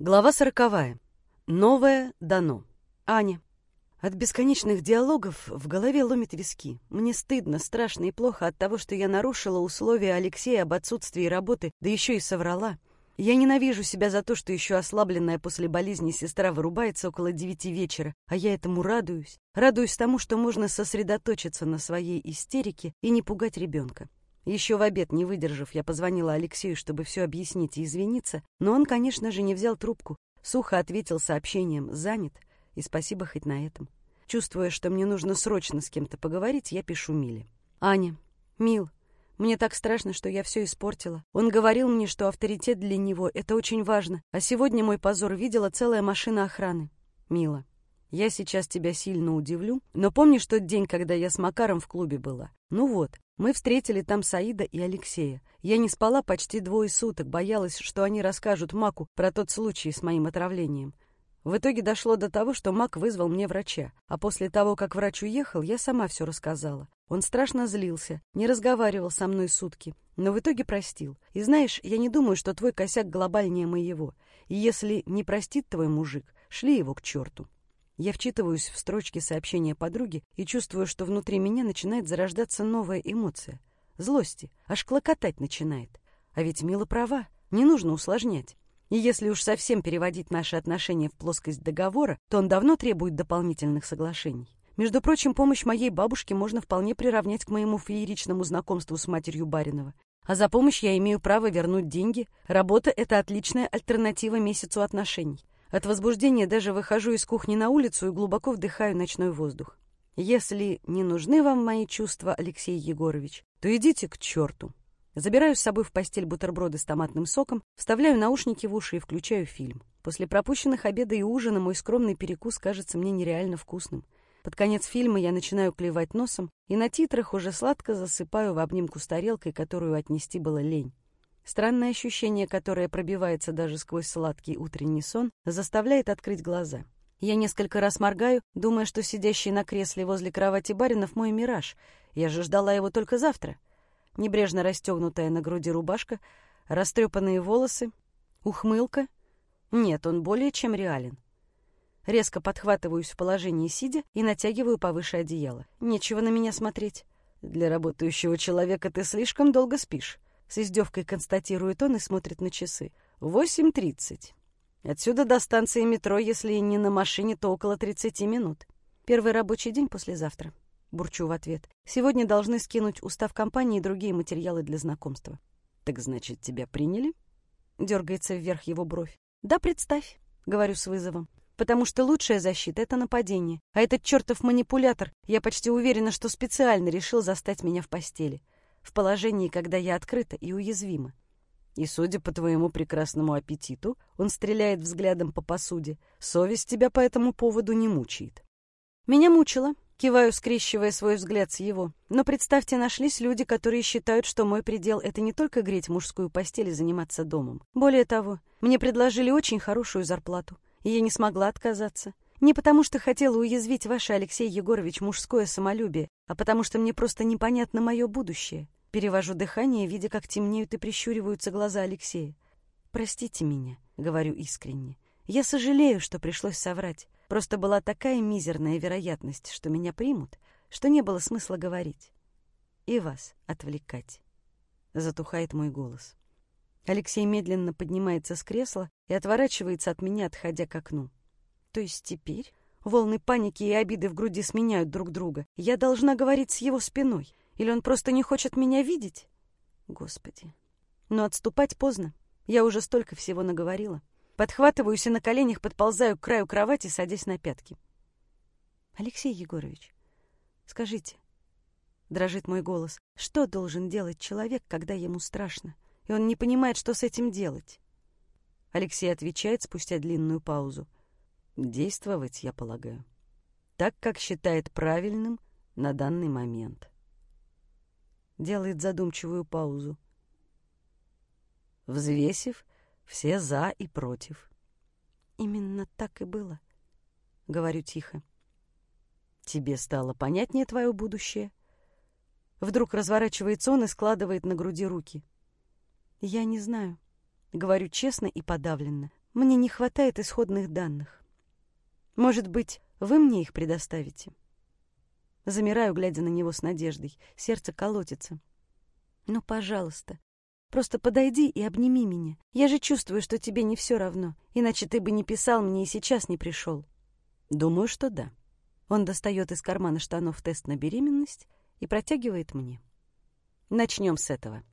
Глава сороковая. Новое дано. Аня. От бесконечных диалогов в голове ломит виски. Мне стыдно, страшно и плохо от того, что я нарушила условия Алексея об отсутствии работы, да еще и соврала. Я ненавижу себя за то, что еще ослабленная после болезни сестра вырубается около девяти вечера, а я этому радуюсь. Радуюсь тому, что можно сосредоточиться на своей истерике и не пугать ребенка. Еще в обед, не выдержав, я позвонила Алексею, чтобы все объяснить и извиниться, но он, конечно же, не взял трубку. Сухо ответил сообщением «занят» и спасибо хоть на этом. Чувствуя, что мне нужно срочно с кем-то поговорить, я пишу Миле. «Аня, Мил, мне так страшно, что я все испортила. Он говорил мне, что авторитет для него — это очень важно, а сегодня мой позор видела целая машина охраны. Мила, я сейчас тебя сильно удивлю, но помнишь тот день, когда я с Макаром в клубе была? Ну вот, мы встретили там Саида и Алексея. Я не спала почти двое суток, боялась, что они расскажут Маку про тот случай с моим отравлением. В итоге дошло до того, что Мак вызвал мне врача, а после того, как врач уехал, я сама все рассказала. Он страшно злился, не разговаривал со мной сутки, но в итоге простил. И знаешь, я не думаю, что твой косяк глобальнее моего. И если не простит твой мужик, шли его к черту. Я вчитываюсь в строчки сообщения подруги и чувствую, что внутри меня начинает зарождаться новая эмоция. Злости. Аж клокотать начинает. А ведь Мила права. Не нужно усложнять. И если уж совсем переводить наши отношения в плоскость договора, то он давно требует дополнительных соглашений. Между прочим, помощь моей бабушке можно вполне приравнять к моему фееричному знакомству с матерью Баринова. А за помощь я имею право вернуть деньги. Работа — это отличная альтернатива месяцу отношений. От возбуждения даже выхожу из кухни на улицу и глубоко вдыхаю ночной воздух. Если не нужны вам мои чувства, Алексей Егорович, то идите к черту. Забираю с собой в постель бутерброды с томатным соком, вставляю наушники в уши и включаю фильм. После пропущенных обеда и ужина мой скромный перекус кажется мне нереально вкусным. Под конец фильма я начинаю клевать носом и на титрах уже сладко засыпаю в обнимку с тарелкой, которую отнести было лень. Странное ощущение, которое пробивается даже сквозь сладкий утренний сон, заставляет открыть глаза. Я несколько раз моргаю, думая, что сидящий на кресле возле кровати Баринов мой мираж. Я же ждала его только завтра. Небрежно расстегнутая на груди рубашка, растрепанные волосы, ухмылка. Нет, он более чем реален. Резко подхватываюсь в положении сидя и натягиваю повыше одеяло. Нечего на меня смотреть. Для работающего человека ты слишком долго спишь. С издевкой констатирует он и смотрит на часы. Восемь тридцать. Отсюда до станции метро, если не на машине, то около тридцати минут. Первый рабочий день послезавтра. Бурчу в ответ. Сегодня должны скинуть устав компании и другие материалы для знакомства. Так значит, тебя приняли? Дергается вверх его бровь. Да, представь, говорю с вызовом. Потому что лучшая защита — это нападение. А этот чертов манипулятор, я почти уверена, что специально решил застать меня в постели в положении, когда я открыта и уязвима. И, судя по твоему прекрасному аппетиту, он стреляет взглядом по посуде, совесть тебя по этому поводу не мучает. Меня мучила, киваю, скрещивая свой взгляд с его. Но представьте, нашлись люди, которые считают, что мой предел — это не только греть мужскую постель и заниматься домом. Более того, мне предложили очень хорошую зарплату, и я не смогла отказаться. Не потому, что хотела уязвить ваше, Алексей Егорович, мужское самолюбие, а потому что мне просто непонятно мое будущее. Перевожу дыхание, видя, как темнеют и прищуриваются глаза Алексея. «Простите меня», — говорю искренне. «Я сожалею, что пришлось соврать. Просто была такая мизерная вероятность, что меня примут, что не было смысла говорить. И вас отвлекать». Затухает мой голос. Алексей медленно поднимается с кресла и отворачивается от меня, отходя к окну. То есть теперь волны паники и обиды в груди сменяют друг друга. Я должна говорить с его спиной. Или он просто не хочет меня видеть? Господи. Но отступать поздно. Я уже столько всего наговорила. Подхватываюсь и на коленях подползаю к краю кровати, садясь на пятки. Алексей Егорович, скажите, дрожит мой голос, что должен делать человек, когда ему страшно, и он не понимает, что с этим делать? Алексей отвечает спустя длинную паузу. Действовать, я полагаю, так, как считает правильным на данный момент делает задумчивую паузу. Взвесив все «за» и «против». «Именно так и было», — говорю тихо. «Тебе стало понятнее твое будущее?» Вдруг разворачивается он и складывает на груди руки. «Я не знаю», — говорю честно и подавленно. Мне не хватает исходных данных. Может быть, вы мне их предоставите? Замираю, глядя на него с надеждой. Сердце колотится. Ну, пожалуйста, просто подойди и обними меня. Я же чувствую, что тебе не все равно, иначе ты бы не писал мне и сейчас не пришел. Думаю, что да. Он достает из кармана штанов тест на беременность и протягивает мне. Начнем с этого.